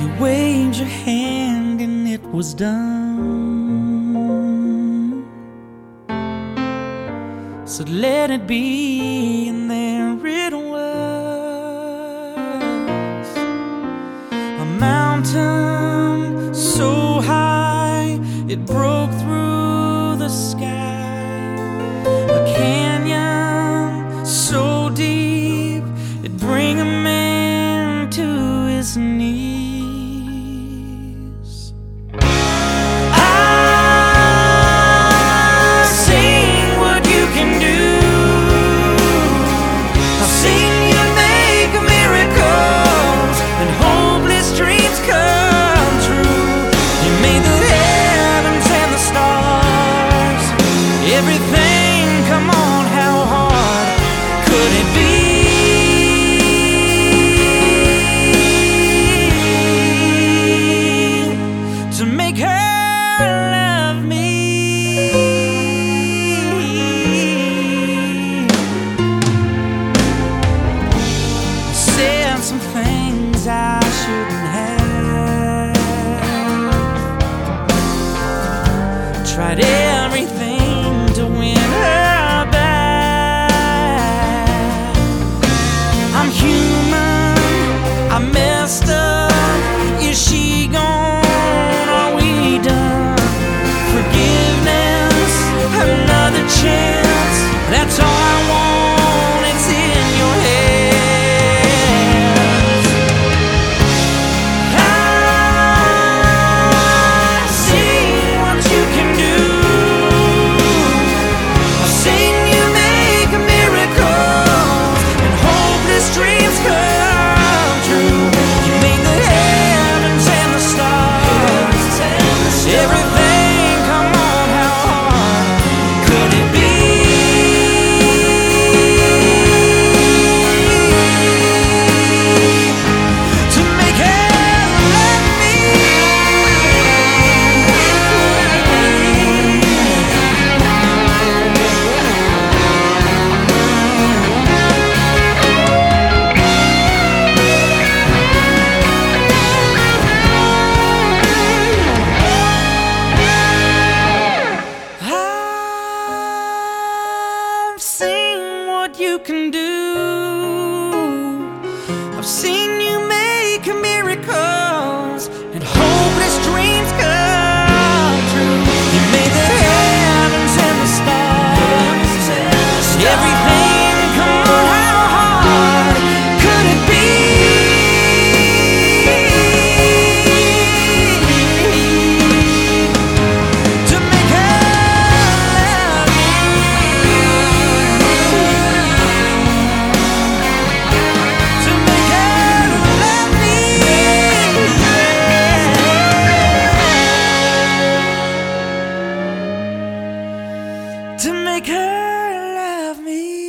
You waved your hand and it was done. So let it be, and there it was. A mountain so high it broke through. you can do. I've seen you. to make her love me.